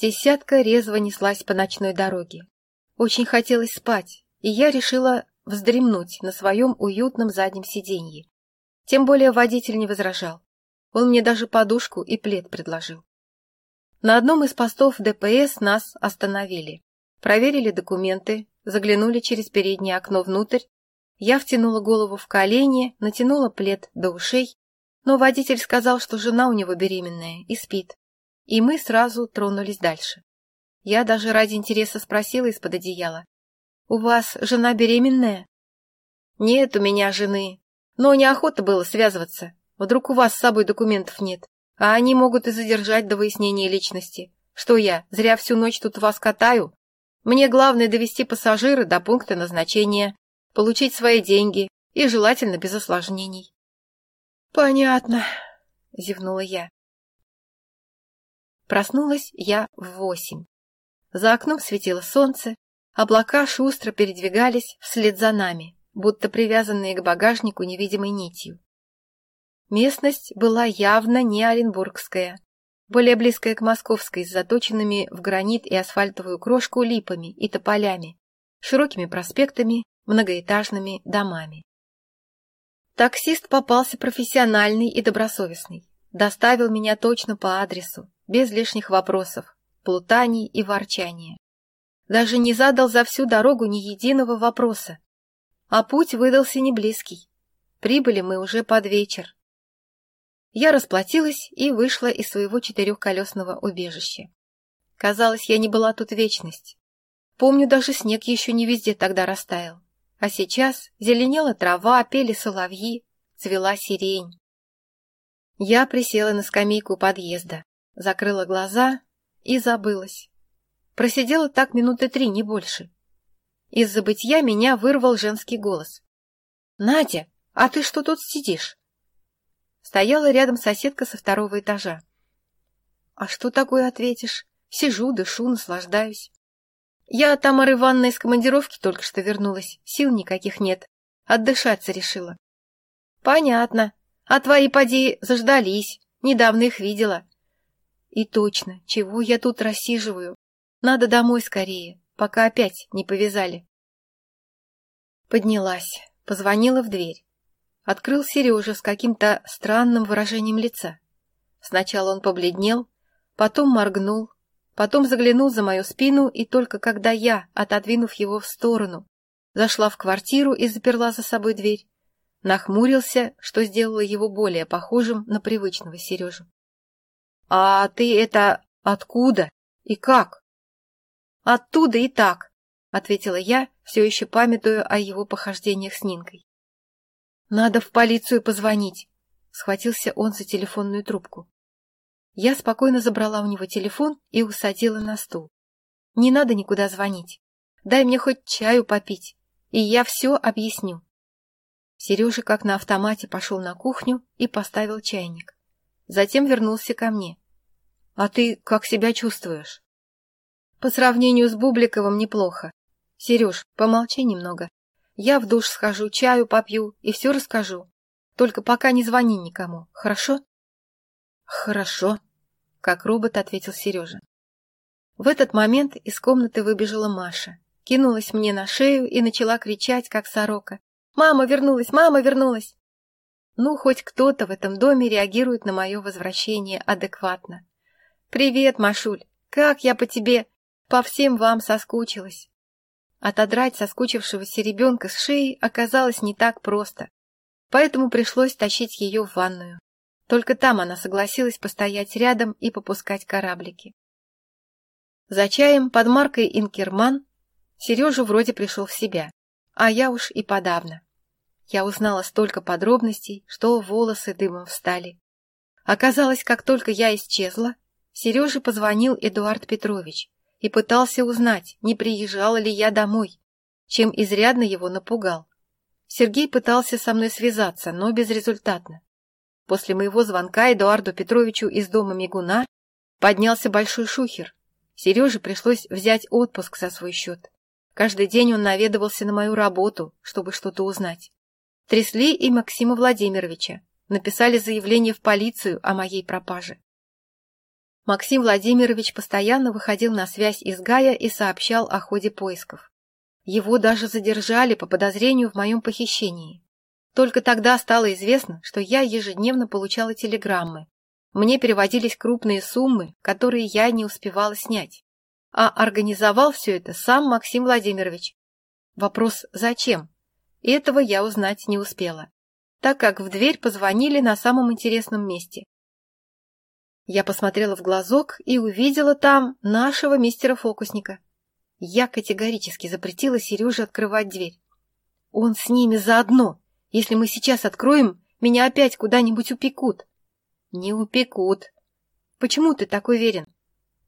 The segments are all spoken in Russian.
Десятка резво неслась по ночной дороге. Очень хотелось спать, и я решила вздремнуть на своем уютном заднем сиденье. Тем более водитель не возражал. Он мне даже подушку и плед предложил. На одном из постов ДПС нас остановили. Проверили документы, заглянули через переднее окно внутрь. Я втянула голову в колени, натянула плед до ушей, но водитель сказал, что жена у него беременная и спит. И мы сразу тронулись дальше. Я даже ради интереса спросила из-под одеяла. «У вас жена беременная?» «Нет у меня жены, но неохота было связываться. Вдруг у вас с собой документов нет, а они могут и задержать до выяснения личности. Что я, зря всю ночь тут вас катаю? Мне главное довести пассажира до пункта назначения, получить свои деньги и желательно без осложнений. «Понятно», — зевнула я. Проснулась я в восемь. За окном светило солнце, облака шустро передвигались вслед за нами, будто привязанные к багажнику невидимой нитью. Местность была явно не оренбургская, более близкая к московской, с заточенными в гранит и асфальтовую крошку липами и тополями, широкими проспектами, многоэтажными домами. Таксист попался профессиональный и добросовестный. Доставил меня точно по адресу, без лишних вопросов, плутаний и ворчания. Даже не задал за всю дорогу ни единого вопроса. А путь выдался не близкий. Прибыли мы уже под вечер. Я расплатилась и вышла из своего четырехколесного убежища. Казалось, я не была тут вечность. Помню, даже снег еще не везде тогда растаял. А сейчас зеленела трава, пели соловьи, цвела сирень. Я присела на скамейку подъезда, закрыла глаза и забылась. Просидела так минуты три, не больше. Из забытья меня вырвал женский голос. — Надя, а ты что тут сидишь? Стояла рядом соседка со второго этажа. — А что такое ответишь? Сижу, дышу, наслаждаюсь. Я, Тамара Ивановна, из командировки только что вернулась. Сил никаких нет. Отдышаться решила. Понятно. А твои поди заждались. Недавно их видела. И точно, чего я тут рассиживаю? Надо домой скорее, пока опять не повязали. Поднялась, позвонила в дверь. Открыл Сережа с каким-то странным выражением лица. Сначала он побледнел, потом моргнул, Потом заглянул за мою спину, и только когда я, отодвинув его в сторону, зашла в квартиру и заперла за собой дверь, нахмурился, что сделало его более похожим на привычного Сережу. — А ты это откуда и как? — Оттуда и так, — ответила я, все еще памятуя о его похождениях с Нинкой. — Надо в полицию позвонить, — схватился он за телефонную трубку. Я спокойно забрала у него телефон и усадила на стул. Не надо никуда звонить. Дай мне хоть чаю попить, и я все объясню. Сережа как на автомате пошел на кухню и поставил чайник. Затем вернулся ко мне. — А ты как себя чувствуешь? — По сравнению с Бубликовым неплохо. Сереж, помолчи немного. Я в душ схожу, чаю попью и все расскажу. Только пока не звони никому, хорошо? — Хорошо, — как робот ответил Сережа. В этот момент из комнаты выбежала Маша, кинулась мне на шею и начала кричать, как сорока. «Мама вернулась! Мама вернулась!» Ну, хоть кто-то в этом доме реагирует на мое возвращение адекватно. «Привет, Машуль! Как я по тебе! По всем вам соскучилась!» Отодрать соскучившегося ребенка с шеи оказалось не так просто, поэтому пришлось тащить ее в ванную. Только там она согласилась постоять рядом и попускать кораблики. За чаем под маркой «Инкерман» Сережа вроде пришел в себя, а я уж и подавно. Я узнала столько подробностей, что волосы дымом встали. Оказалось, как только я исчезла, Сереже позвонил Эдуард Петрович и пытался узнать, не приезжала ли я домой, чем изрядно его напугал. Сергей пытался со мной связаться, но безрезультатно. После моего звонка Эдуарду Петровичу из дома Мигуна поднялся большой шухер. Сереже пришлось взять отпуск за свой счет. Каждый день он наведывался на мою работу, чтобы что-то узнать. Трясли и Максима Владимировича. Написали заявление в полицию о моей пропаже. Максим Владимирович постоянно выходил на связь из Гая и сообщал о ходе поисков. Его даже задержали по подозрению в моем похищении. Только тогда стало известно, что я ежедневно получала телеграммы. Мне переводились крупные суммы, которые я не успевала снять. А организовал все это сам Максим Владимирович. Вопрос «зачем?» Этого я узнать не успела, так как в дверь позвонили на самом интересном месте. Я посмотрела в глазок и увидела там нашего мистера-фокусника. Я категорически запретила Сереже открывать дверь. Он с ними заодно. Если мы сейчас откроем, меня опять куда-нибудь упекут. Не упекут. Почему ты так уверен?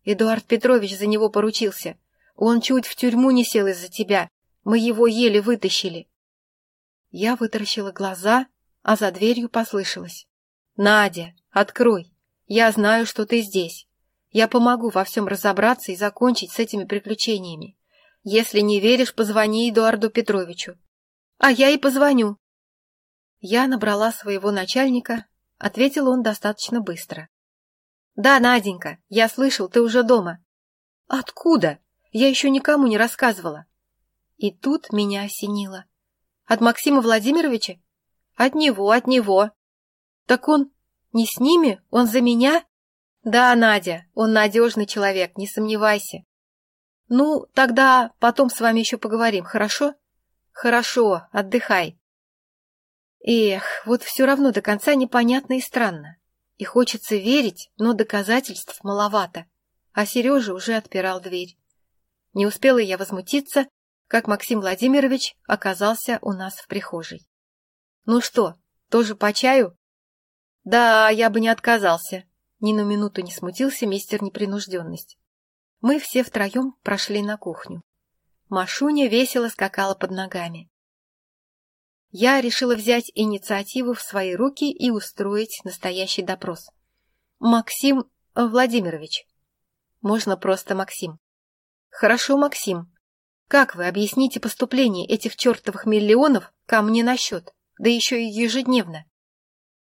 Эдуард Петрович за него поручился. Он чуть в тюрьму не сел из-за тебя. Мы его еле вытащили. Я вытаращила глаза, а за дверью послышалось. «Надя, открой! Я знаю, что ты здесь. Я помогу во всем разобраться и закончить с этими приключениями. Если не веришь, позвони Эдуарду Петровичу. А я и позвоню». Я набрала своего начальника, ответил он достаточно быстро. «Да, Наденька, я слышал, ты уже дома». «Откуда? Я еще никому не рассказывала». И тут меня осенило. От Максима Владимировича? От него, от него. Так он не с ними? Он за меня? Да, Надя, он надежный человек, не сомневайся. Ну, тогда потом с вами еще поговорим, хорошо? Хорошо, отдыхай. Эх, вот все равно до конца непонятно и странно. И хочется верить, но доказательств маловато. А Сережа уже отпирал дверь. Не успела я возмутиться, как Максим Владимирович оказался у нас в прихожей. «Ну что, тоже по чаю?» «Да, я бы не отказался», — ни на минуту не смутился мистер непринужденность. Мы все втроем прошли на кухню. Машуня весело скакала под ногами. Я решила взять инициативу в свои руки и устроить настоящий допрос. «Максим Владимирович». «Можно просто Максим». «Хорошо, Максим. Как вы объясните поступление этих чертовых миллионов ко мне на счет, да еще и ежедневно?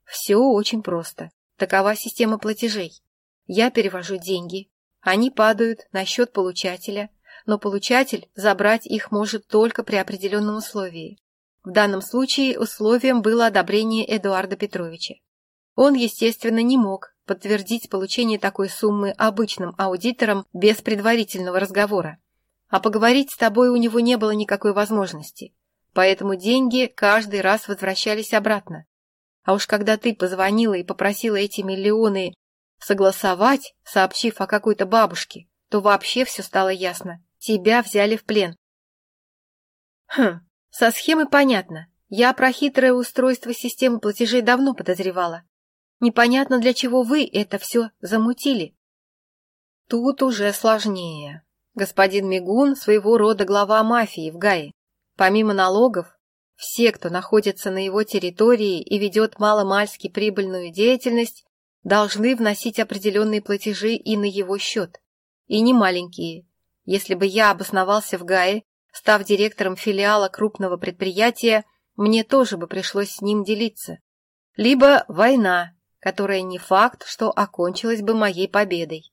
Все очень просто. Такова система платежей. Я перевожу деньги, они падают на счет получателя, но получатель забрать их может только при определенном условии. В данном случае условием было одобрение Эдуарда Петровича. Он, естественно, не мог подтвердить получение такой суммы обычным аудитором без предварительного разговора а поговорить с тобой у него не было никакой возможности, поэтому деньги каждый раз возвращались обратно. А уж когда ты позвонила и попросила эти миллионы согласовать, сообщив о какой-то бабушке, то вообще все стало ясно. Тебя взяли в плен. Хм, со схемы понятно. Я про хитрое устройство системы платежей давно подозревала. Непонятно, для чего вы это все замутили. Тут уже сложнее. Господин Мигун – своего рода глава мафии в Гае. Помимо налогов, все, кто находится на его территории и ведет маломальски прибыльную деятельность, должны вносить определенные платежи и на его счет. И не маленькие. Если бы я обосновался в Гае, став директором филиала крупного предприятия, мне тоже бы пришлось с ним делиться. Либо война, которая не факт, что окончилась бы моей победой.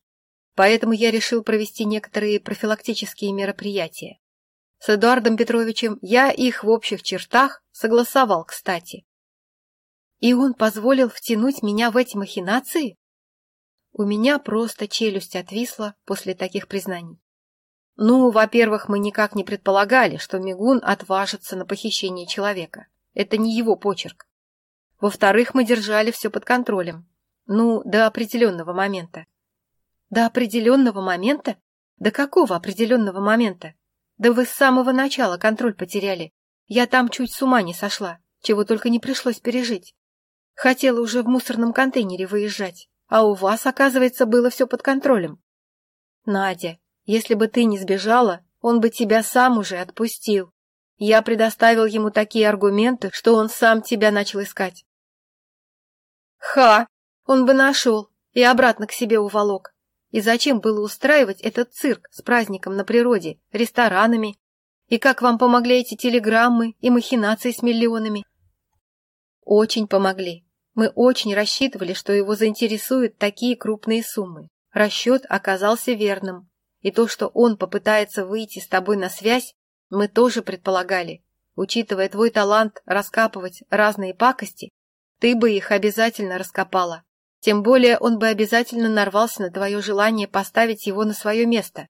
Поэтому я решил провести некоторые профилактические мероприятия. С Эдуардом Петровичем я их в общих чертах согласовал, кстати. И он позволил втянуть меня в эти махинации? У меня просто челюсть отвисла после таких признаний. Ну, во-первых, мы никак не предполагали, что Мигун отважится на похищение человека. Это не его почерк. Во-вторых, мы держали все под контролем. Ну, до определенного момента. До определенного момента? До какого определенного момента? Да вы с самого начала контроль потеряли. Я там чуть с ума не сошла, чего только не пришлось пережить. Хотела уже в мусорном контейнере выезжать, а у вас, оказывается, было все под контролем. Надя, если бы ты не сбежала, он бы тебя сам уже отпустил. Я предоставил ему такие аргументы, что он сам тебя начал искать. Ха! Он бы нашел и обратно к себе уволок. И зачем было устраивать этот цирк с праздником на природе, ресторанами? И как вам помогли эти телеграммы и махинации с миллионами? Очень помогли. Мы очень рассчитывали, что его заинтересуют такие крупные суммы. Расчет оказался верным, и то, что он попытается выйти с тобой на связь, мы тоже предполагали. Учитывая твой талант раскапывать разные пакости, ты бы их обязательно раскопала. Тем более он бы обязательно нарвался на твое желание поставить его на свое место.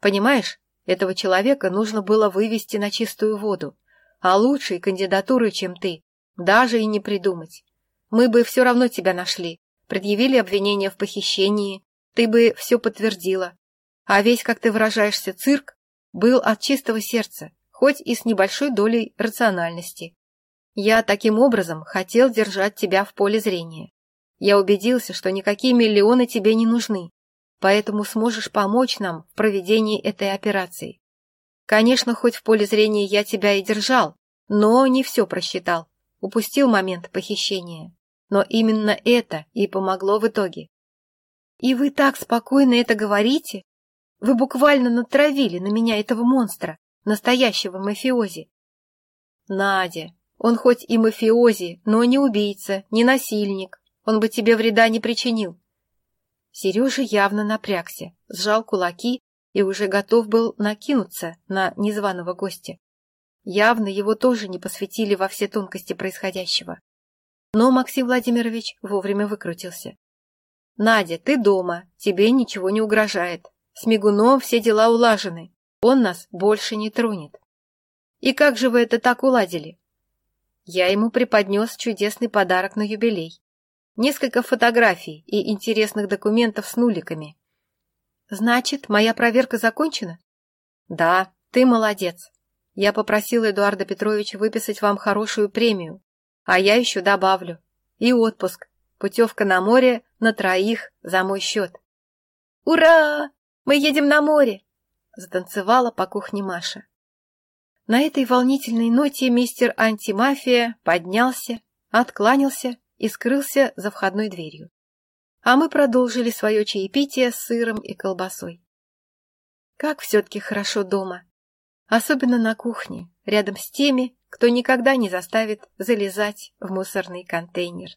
Понимаешь, этого человека нужно было вывести на чистую воду, а лучшей кандидатуры, чем ты, даже и не придумать. Мы бы все равно тебя нашли, предъявили обвинение в похищении, ты бы все подтвердила. А весь, как ты выражаешься, цирк был от чистого сердца, хоть и с небольшой долей рациональности. Я таким образом хотел держать тебя в поле зрения. Я убедился, что никакие миллионы тебе не нужны, поэтому сможешь помочь нам в проведении этой операции. Конечно, хоть в поле зрения я тебя и держал, но не все просчитал, упустил момент похищения. Но именно это и помогло в итоге. И вы так спокойно это говорите? Вы буквально натравили на меня этого монстра, настоящего мафиози. Надя, он хоть и мафиози, но не убийца, не насильник. Он бы тебе вреда не причинил. Сережа явно напрягся, сжал кулаки и уже готов был накинуться на незваного гостя. Явно его тоже не посвятили во все тонкости происходящего. Но Максим Владимирович вовремя выкрутился. «Надя, ты дома, тебе ничего не угрожает. С Мигуном все дела улажены, он нас больше не тронет». «И как же вы это так уладили?» Я ему преподнес чудесный подарок на юбилей. Несколько фотографий и интересных документов с нуликами. «Значит, моя проверка закончена?» «Да, ты молодец. Я попросил Эдуарда Петровича выписать вам хорошую премию, а я еще добавлю. И отпуск, путевка на море на троих за мой счет». «Ура! Мы едем на море!» затанцевала по кухне Маша. На этой волнительной ноте мистер антимафия поднялся, откланялся и скрылся за входной дверью. А мы продолжили свое чаепитие с сыром и колбасой. Как все-таки хорошо дома, особенно на кухне, рядом с теми, кто никогда не заставит залезать в мусорный контейнер.